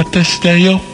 What does stay up?